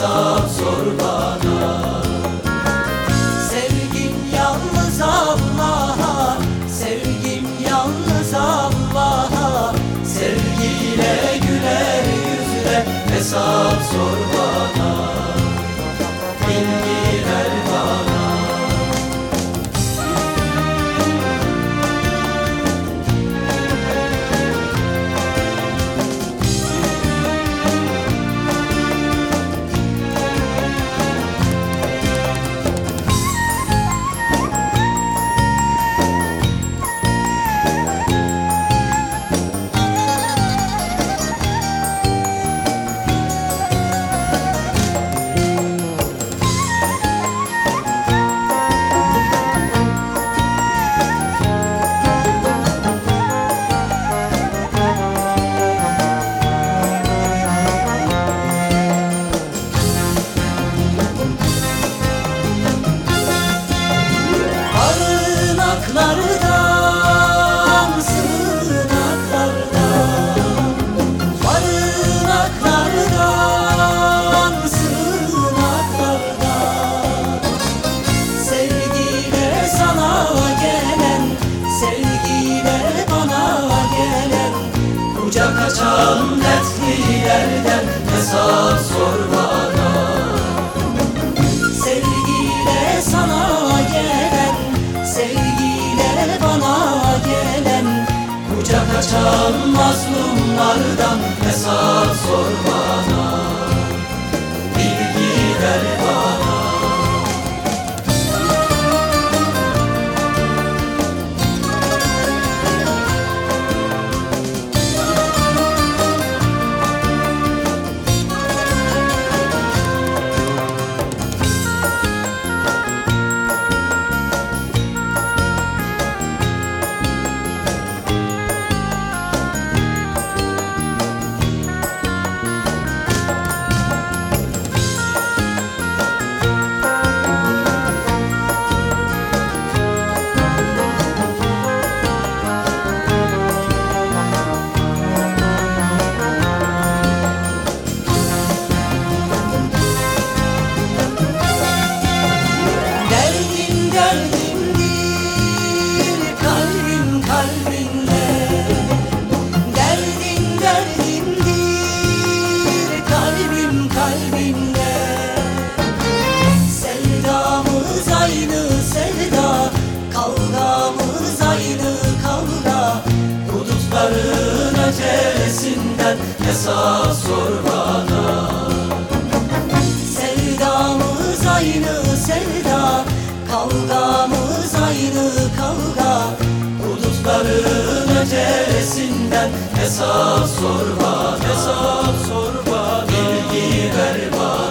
hesap sor bana. Sevgim yalnız Allah'a Sevgim yalnız Allah'a. Sevgiyle güler yüzle hesap sor Kucak açan dertlilerden hesap sor bana. Sevgiyle sana gelen, sevgiyle bana gelen Kucak açan mazlumlardan hesap sor hesap sor bana. Sevdamız aynı sevda. Kavgamız aynı kavga. Hudutların ötesinden Hesap sor bana Hesap sor bana. Bilgi ver bana